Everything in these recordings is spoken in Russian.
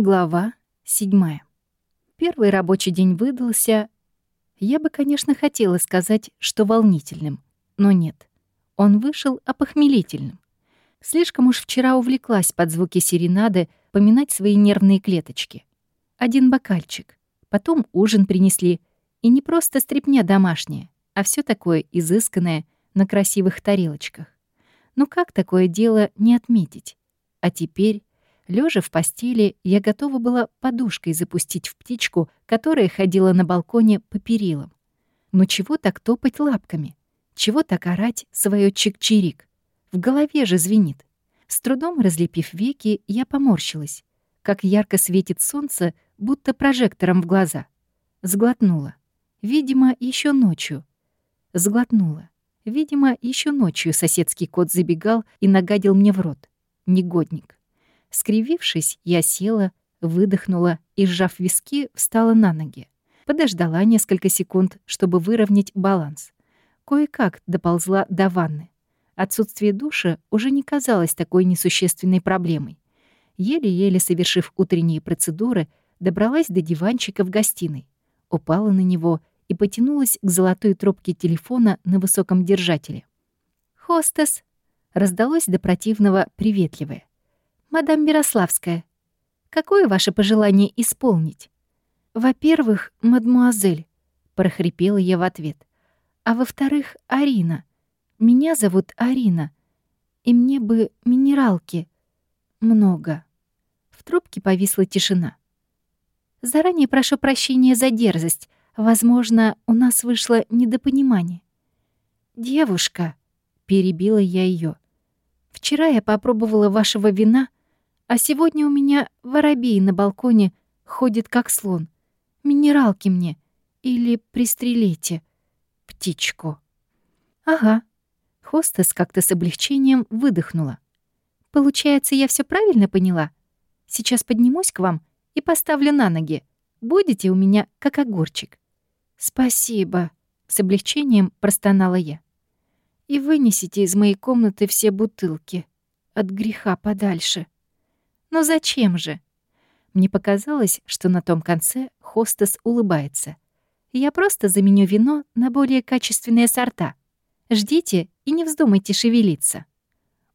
Глава седьмая. Первый рабочий день выдался. Я бы, конечно, хотела сказать, что волнительным, но нет. Он вышел опохмелительным. Слишком уж вчера увлеклась под звуки серенады поминать свои нервные клеточки. Один бокальчик. Потом ужин принесли. И не просто стряпня домашняя, а все такое изысканное на красивых тарелочках. Ну как такое дело не отметить? А теперь Лежа в постели, я готова была подушкой запустить в птичку, которая ходила на балконе по перилам. Но чего так топать лапками? Чего так орать свое чик-чирик? В голове же звенит. С трудом разлепив веки, я поморщилась. Как ярко светит солнце, будто прожектором в глаза. Сглотнула. Видимо, еще ночью. Сглотнула. Видимо, еще ночью соседский кот забегал и нагадил мне в рот. Негодник. Скривившись, я села, выдохнула и, сжав виски, встала на ноги. Подождала несколько секунд, чтобы выровнять баланс. Кое-как доползла до ванны. Отсутствие душа уже не казалось такой несущественной проблемой. Еле-еле совершив утренние процедуры, добралась до диванчика в гостиной, упала на него и потянулась к золотой трубке телефона на высоком держателе. «Хостес!» — раздалось до противного приветливое. «Мадам Мирославская, какое ваше пожелание исполнить?» «Во-первых, мадмуазель», — прохрипела я в ответ. «А во-вторых, Арина. Меня зовут Арина. И мне бы минералки. Много». В трубке повисла тишина. «Заранее прошу прощения за дерзость. Возможно, у нас вышло недопонимание». «Девушка», — перебила я ее. «Вчера я попробовала вашего вина, а сегодня у меня воробей на балконе ходит как слон. Минералки мне. Или пристрелите птичку. Ага. Хостес как-то с облегчением выдохнула. Получается, я все правильно поняла? Сейчас поднимусь к вам и поставлю на ноги. Будете у меня как огурчик. Спасибо. С облегчением простонала я. И вынесите из моей комнаты все бутылки. От греха подальше. Но зачем же? Мне показалось, что на том конце хостес улыбается. Я просто заменю вино на более качественные сорта. Ждите и не вздумайте шевелиться.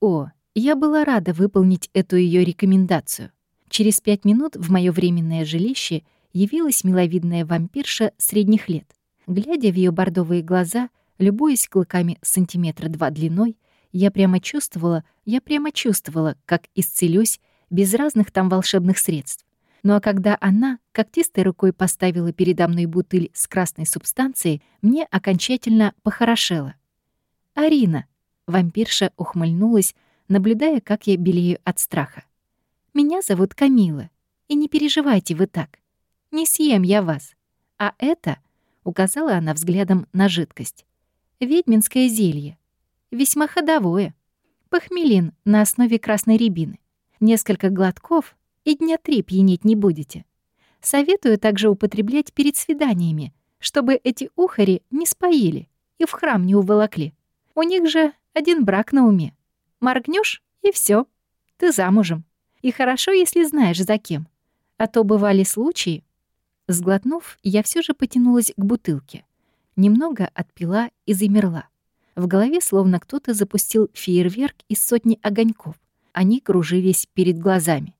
О, я была рада выполнить эту ее рекомендацию. Через пять минут в мое временное жилище явилась миловидная вампирша средних лет. Глядя в ее бордовые глаза, любуясь клыками сантиметра два длиной, я прямо чувствовала, я прямо чувствовала, как исцелюсь без разных там волшебных средств. Ну а когда она когтистой рукой поставила передо мной бутыль с красной субстанцией, мне окончательно похорошело. «Арина!» — вампирша ухмыльнулась, наблюдая, как я белею от страха. «Меня зовут Камила, и не переживайте вы так. Не съем я вас. А это...» — указала она взглядом на жидкость. «Ведьминское зелье. Весьма ходовое. Похмелин на основе красной рябины. Несколько глотков, и дня три пьянеть не будете. Советую также употреблять перед свиданиями, чтобы эти ухари не споили и в храм не уволокли. У них же один брак на уме. Моргнешь и все, ты замужем. И хорошо, если знаешь, за кем. А то бывали случаи. Сглотнув, я все же потянулась к бутылке. Немного отпила и замерла. В голове словно кто-то запустил фейерверк из сотни огоньков. Они кружились перед глазами.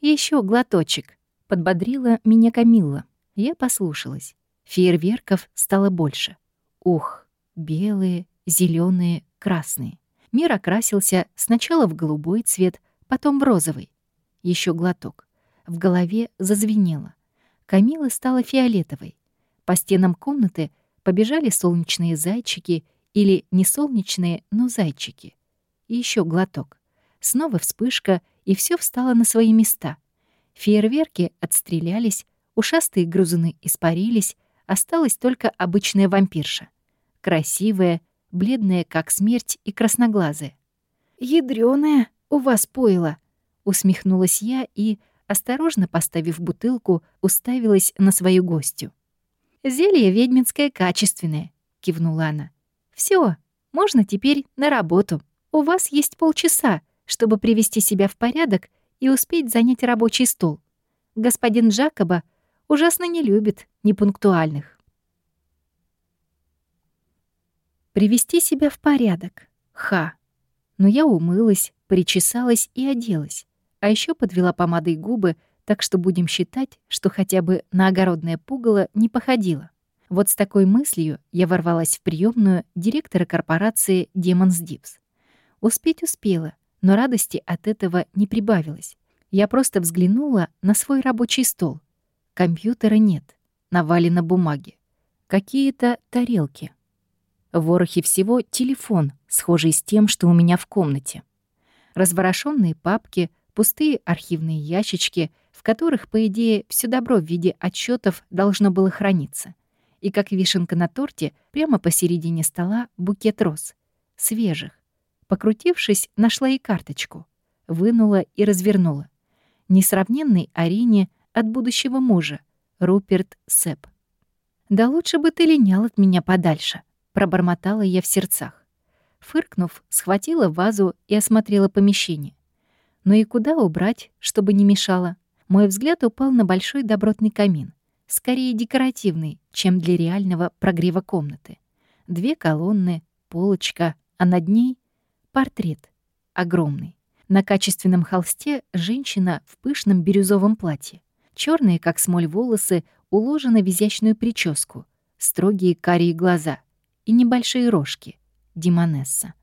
Еще глоточек», — подбодрила меня Камилла. Я послушалась. Фейерверков стало больше. Ух, белые, зеленые, красные. Мир окрасился сначала в голубой цвет, потом в розовый. Еще глоток. В голове зазвенело. Камила стала фиолетовой. По стенам комнаты побежали солнечные зайчики или не солнечные, но зайчики. И еще глоток. Снова вспышка, и все встало на свои места. Фейерверки отстрелялись, ушастые грузуны испарились, осталась только обычная вампирша. Красивая, бледная, как смерть, и красноглазая. «Ядрёная у вас пойло!» — усмехнулась я и, осторожно поставив бутылку, уставилась на свою гостью. «Зелье ведьминское качественное», — кивнула она. Все, можно теперь на работу. У вас есть полчаса, чтобы привести себя в порядок и успеть занять рабочий стол. Господин Джакоба ужасно не любит непунктуальных. Привести себя в порядок. Ха. Но я умылась, причесалась и оделась. А еще подвела помадой губы, так что будем считать, что хотя бы на огородное пугало не походило. Вот с такой мыслью я ворвалась в приемную директора корпорации Demons Dips. Успеть успела, но радости от этого не прибавилось. Я просто взглянула на свой рабочий стол. Компьютера нет, навалено бумаги. Какие-то тарелки. В ворохе всего телефон, схожий с тем, что у меня в комнате. Разворошенные папки, пустые архивные ящички, в которых, по идее, все добро в виде отчетов должно было храниться. И как вишенка на торте, прямо посередине стола букет роз. Свежих. Покрутившись, нашла и карточку. Вынула и развернула. Несравненный Арине от будущего мужа, Руперт Сэп. «Да лучше бы ты линял от меня подальше», — пробормотала я в сердцах. Фыркнув, схватила вазу и осмотрела помещение. Но и куда убрать, чтобы не мешало? Мой взгляд упал на большой добротный камин. Скорее декоративный, чем для реального прогрева комнаты. Две колонны, полочка, а над ней — портрет. Огромный. На качественном холсте женщина в пышном бирюзовом платье. Черные, как смоль, волосы уложены в изящную прическу, строгие карие глаза и небольшие рожки. Димонесса.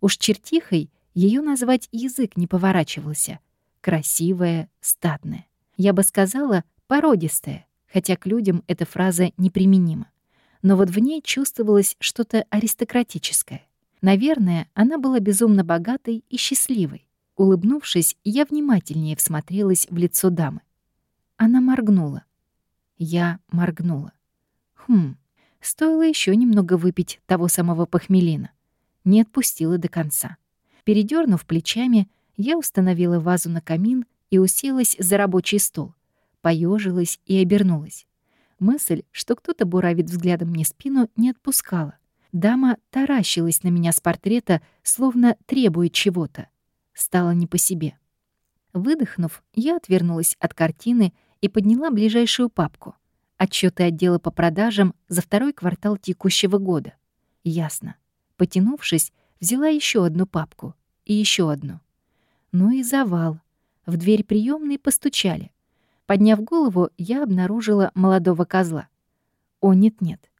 Уж чертихой ее назвать язык не поворачивался. Красивая, статная. Я бы сказала, породистая, хотя к людям эта фраза неприменима. Но вот в ней чувствовалось что-то аристократическое. Наверное, она была безумно богатой и счастливой. Улыбнувшись, я внимательнее всмотрелась в лицо дамы. Она моргнула. Я моргнула. Хм, стоило еще немного выпить того самого похмелина. Не отпустила до конца. Передернув плечами, я установила вазу на камин и уселась за рабочий стол. Поежилась и обернулась. Мысль, что кто-то буравит взглядом мне спину, не отпускала. Дама таращилась на меня с портрета, словно требуя чего-то. Стало не по себе. Выдохнув, я отвернулась от картины и подняла ближайшую папку. Отчеты отдела по продажам за второй квартал текущего года. Ясно. Потянувшись, взяла еще одну папку и еще одну. Ну и завал. В дверь приемной постучали. Подняв голову, я обнаружила молодого козла. О, нет-нет.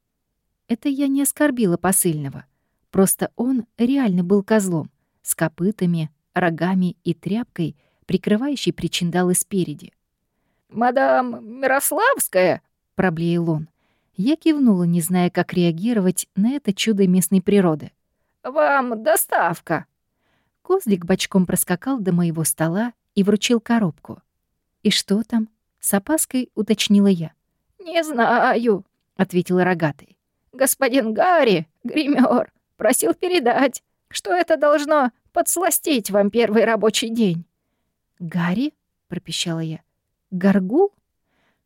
Это я не оскорбила посыльного. Просто он реально был козлом, с копытами, рогами и тряпкой, прикрывающей причиндалы спереди. «Мадам Мирославская?» — проблеял он. Я кивнула, не зная, как реагировать на это чудо местной природы. «Вам доставка!» Козлик бочком проскакал до моего стола и вручил коробку. «И что там?» — с опаской уточнила я. «Не знаю», — ответил рогатый. «Господин Гарри, гример, просил передать, что это должно подсластить вам первый рабочий день». «Гарри?» — пропищала я. «Горгул?»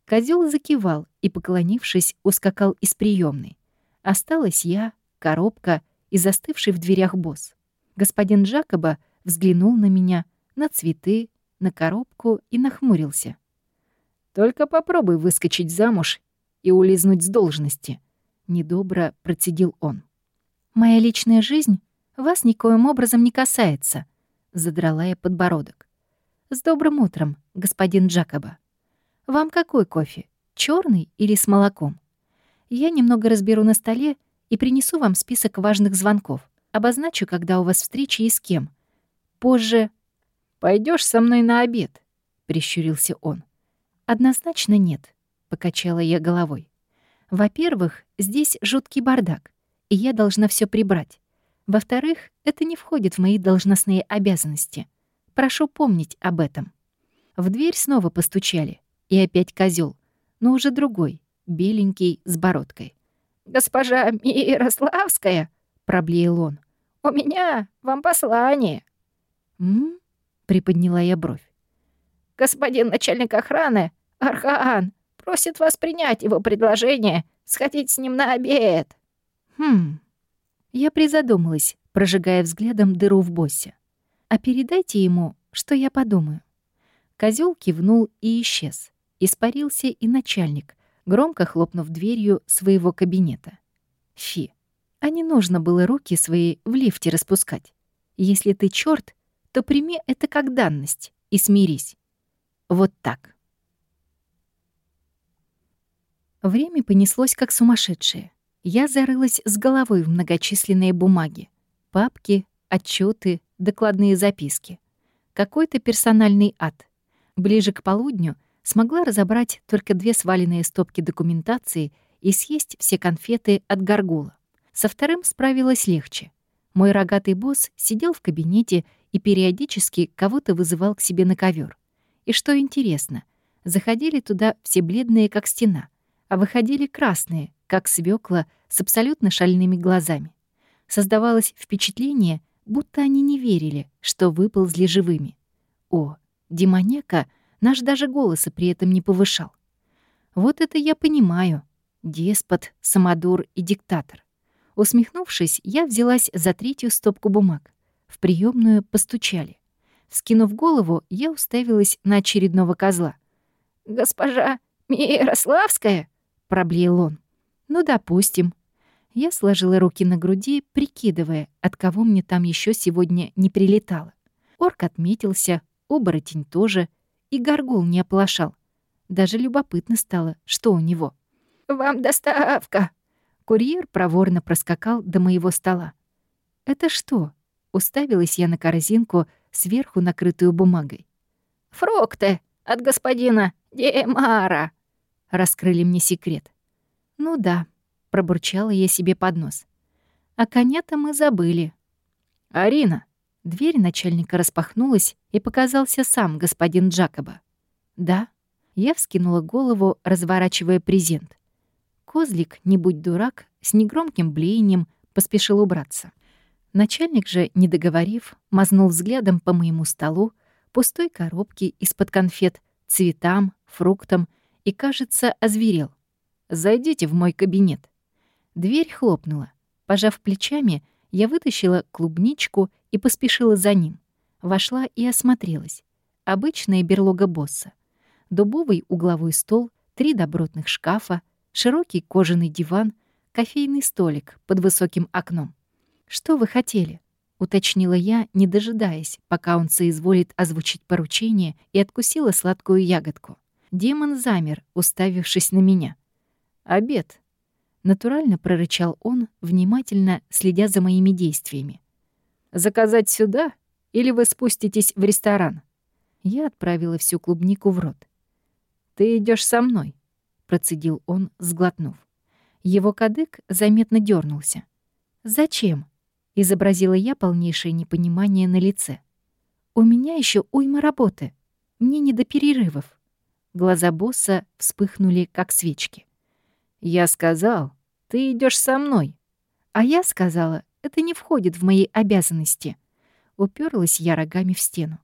Козел закивал и, поклонившись, ускакал из приемной. Осталась я, коробка и застывший в дверях босс. Господин Джакоба взглянул на меня, на цветы, на коробку и нахмурился. «Только попробуй выскочить замуж и улизнуть с должности», — недобро процедил он. «Моя личная жизнь вас никоим образом не касается», — задрала я подбородок. «С добрым утром, господин Джакоба. Вам какой кофе, черный или с молоком? Я немного разберу на столе и принесу вам список важных звонков. Обозначу, когда у вас встреча и с кем. Позже... Пойдешь со мной на обед?» — прищурился он. «Однозначно нет», — покачала я головой. «Во-первых, здесь жуткий бардак, и я должна все прибрать. Во-вторых, это не входит в мои должностные обязанности. Прошу помнить об этом. В дверь снова постучали. И опять козел, но уже другой, беленький, с бородкой. «Госпожа Мирославская!» — проблеял он. «У меня вам послание». «М?» — приподняла я бровь. «Господин начальник охраны, Архаан, просит вас принять его предложение сходить с ним на обед». «Хм...» Я призадумалась, прожигая взглядом дыру в боссе. «А передайте ему, что я подумаю». Козел кивнул и исчез. испарился и начальник, громко хлопнув дверью своего кабинета. Фи, а не нужно было руки свои в лифте распускать. Если ты черт, то прими это как данность и смирись. Вот так. Время понеслось как сумасшедшее. Я зарылась с головой в многочисленные бумаги. Папки, отчеты, докладные записки. Какой-то персональный ад. Ближе к полудню смогла разобрать только две сваленные стопки документации и съесть все конфеты от горгула. Со вторым справилась легче. Мой рогатый босс сидел в кабинете и периодически кого-то вызывал к себе на ковер. И что интересно, заходили туда все бледные, как стена, а выходили красные, как свекла, с абсолютно шальными глазами. Создавалось впечатление, будто они не верили, что выползли живыми. О, демоняка наш даже голоса при этом не повышал. Вот это я понимаю. Деспот, самодур и диктатор. Усмехнувшись, я взялась за третью стопку бумаг. В приемную постучали. Скинув голову, я уставилась на очередного козла. «Госпожа Мирославская?» — проблеял он. «Ну, допустим». Я сложила руки на груди, прикидывая, от кого мне там еще сегодня не прилетало. Орк отметился, оборотень тоже, и горгул не оплошал. Даже любопытно стало, что у него. «Вам доставка!» Курьер проворно проскакал до моего стола. «Это что?» — уставилась я на корзинку, сверху накрытую бумагой. «Фрукты от господина Демара!» — раскрыли мне секрет. «Ну да», — пробурчала я себе под нос. «А коня-то мы забыли». «Арина!» Дверь начальника распахнулась, и показался сам господин Джакоба. «Да?» Я вскинула голову, разворачивая презент. Козлик, не будь дурак, с негромким блеянием поспешил убраться. Начальник же, не договорив, мазнул взглядом по моему столу, пустой коробке из-под конфет, цветам, фруктам и, кажется, озверел. «Зайдите в мой кабинет». Дверь хлопнула. Пожав плечами, я вытащила клубничку и поспешила за ним. Вошла и осмотрелась. Обычная берлога босса. Дубовый угловой стол, три добротных шкафа, широкий кожаный диван, кофейный столик под высоким окном. «Что вы хотели?» — уточнила я, не дожидаясь, пока он соизволит озвучить поручение, и откусила сладкую ягодку. Демон замер, уставившись на меня. «Обед», — натурально прорычал он, внимательно следя за моими действиями. «Заказать сюда или вы спуститесь в ресторан?» Я отправила всю клубнику в рот. «Ты идешь со мной», процедил он, сглотнув. Его кадык заметно дернулся. «Зачем?» — изобразила я полнейшее непонимание на лице. «У меня еще уйма работы. Мне не до перерывов». Глаза босса вспыхнули, как свечки. «Я сказал, ты идешь со мной». А я сказала, это не входит в мои обязанности. Уперлась я рогами в стену.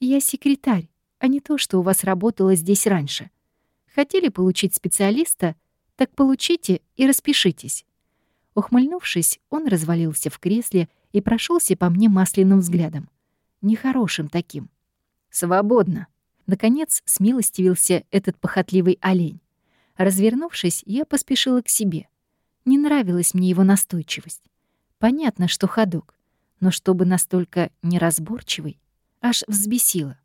«Я секретарь, а не то, что у вас работало здесь раньше. Хотели получить специалиста? Так получите и распишитесь». Ухмыльнувшись, он развалился в кресле и прошелся по мне масляным взглядом. Нехорошим таким. «Свободно!» Наконец смилостивился этот похотливый олень. Развернувшись, я поспешила к себе. Не нравилась мне его настойчивость. Понятно, что ходок, но чтобы настолько неразборчивый, аж взбесило.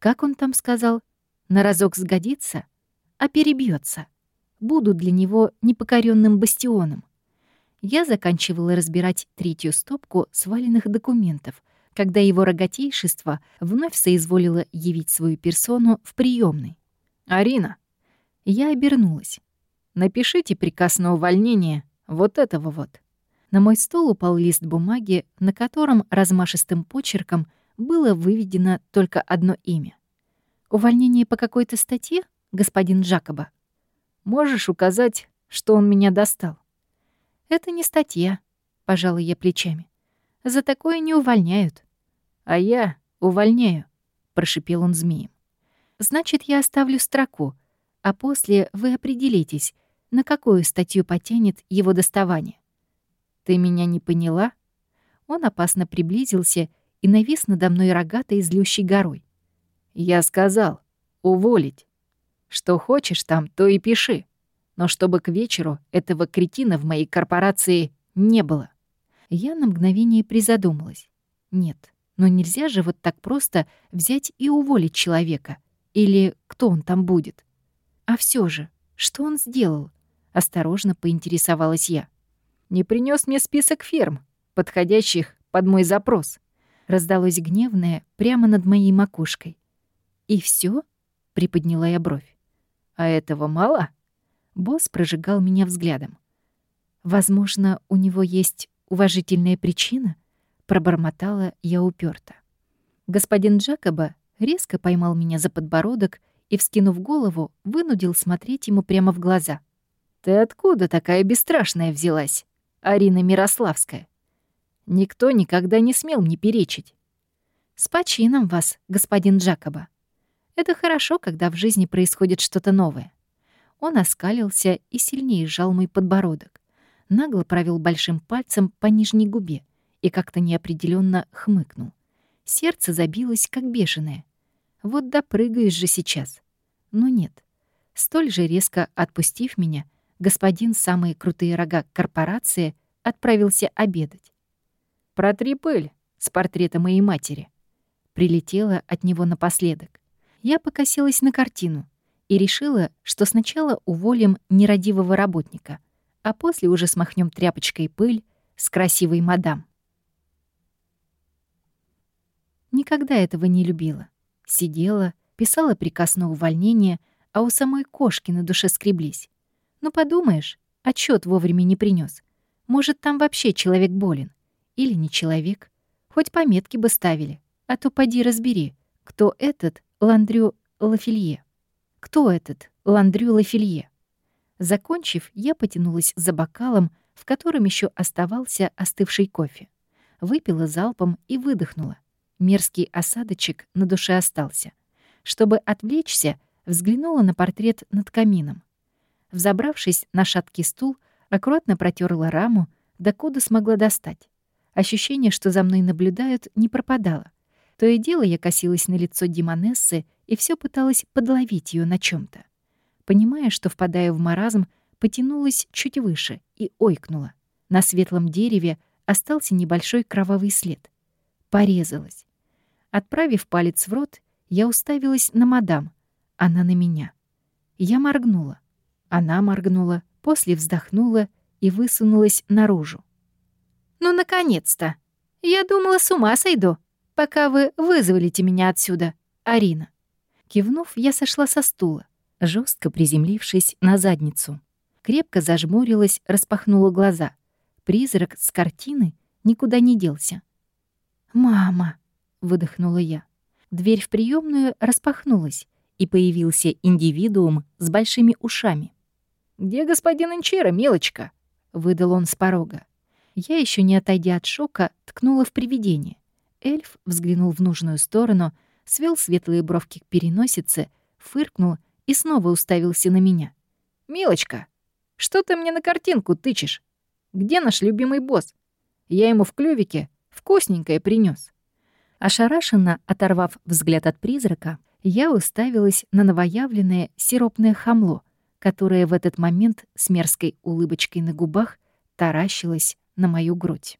Как он там сказал? На разок сгодится? а перебьется. Буду для него непокоренным бастионом. Я заканчивала разбирать третью стопку сваленных документов, когда его рогатейшество вновь соизволило явить свою персону в приемной. «Арина!» Я обернулась. «Напишите приказ на увольнение вот этого вот». На мой стол упал лист бумаги, на котором размашистым почерком было выведено только одно имя. «Увольнение по какой-то статье?» господин Джакоба. Можешь указать, что он меня достал?» «Это не статья», — пожала я плечами. «За такое не увольняют». «А я увольняю», — прошипел он змеем. «Значит, я оставлю строку, а после вы определитесь, на какую статью потянет его доставание». «Ты меня не поняла?» Он опасно приблизился и навис надо мной рогатой злющей горой. «Я сказал, уволить». Что хочешь там, то и пиши. Но чтобы к вечеру этого кретина в моей корпорации не было. Я на мгновение призадумалась. Нет, но нельзя же вот так просто взять и уволить человека. Или кто он там будет? А все же, что он сделал? Осторожно поинтересовалась я. Не принес мне список ферм, подходящих под мой запрос. Раздалось гневное прямо над моей макушкой. И все? приподняла я бровь. А этого мало? Босс прожигал меня взглядом. Возможно, у него есть уважительная причина? Пробормотала я уперто. Господин Джакоба резко поймал меня за подбородок и, вскинув голову, вынудил смотреть ему прямо в глаза. «Ты откуда такая бесстрашная взялась, Арина Мирославская? Никто никогда не смел мне перечить». «С почином вас, господин Джакоба. Это хорошо, когда в жизни происходит что-то новое». Он оскалился и сильнее сжал мой подбородок. Нагло провел большим пальцем по нижней губе и как-то неопределенно хмыкнул. Сердце забилось, как бешеное. Вот допрыгаешь же сейчас. Но нет. Столь же резко отпустив меня, господин самые крутые рога корпорации отправился обедать. «Протри пыль с портрета моей матери». Прилетела от него напоследок. Я покосилась на картину и решила, что сначала уволим нерадивого работника, а после уже смахнем тряпочкой пыль с красивой мадам. Никогда этого не любила. Сидела, писала приказ на увольнение, а у самой кошки на душе скреблись. Ну подумаешь, отчет вовремя не принес. Может, там вообще человек болен. Или не человек. Хоть пометки бы ставили. А то поди разбери, кто этот Ландрю Лафилье. Кто этот Ландрю Лафилье? Закончив, я потянулась за бокалом, в котором еще оставался остывший кофе. Выпила залпом и выдохнула. Мерзкий осадочек на душе остался. Чтобы отвлечься, взглянула на портрет над камином. Взобравшись на шаткий стул, аккуратно протерла раму, докуда смогла достать. Ощущение, что за мной наблюдают, не пропадало. То и дело я косилась на лицо Димонессы и все пыталась подловить ее на чем то Понимая, что впадая в маразм, потянулась чуть выше и ойкнула. На светлом дереве остался небольшой кровавый след. Порезалась. Отправив палец в рот, я уставилась на мадам. Она на меня. Я моргнула. Она моргнула, после вздохнула и высунулась наружу. «Ну, наконец-то! Я думала, с ума сойду, пока вы вызволите меня отсюда, Арина». Кивнув, я сошла со стула, жестко приземлившись на задницу. Крепко зажмурилась, распахнула глаза. Призрак с картины никуда не делся. «Мама!» — выдохнула я. Дверь в приемную распахнулась, и появился индивидуум с большими ушами. «Где господин Инчера, мелочка?» — выдал он с порога. Я, еще не отойдя от шока, ткнула в привидение. Эльф взглянул в нужную сторону, свел светлые бровки к переносице, фыркнул и снова уставился на меня. «Милочка, что ты мне на картинку тычешь? Где наш любимый босс? Я ему в клювике вкусненькое принес. Ошарашенно оторвав взгляд от призрака, я уставилась на новоявленное сиропное хамло, которое в этот момент с мерзкой улыбочкой на губах таращилось на мою грудь.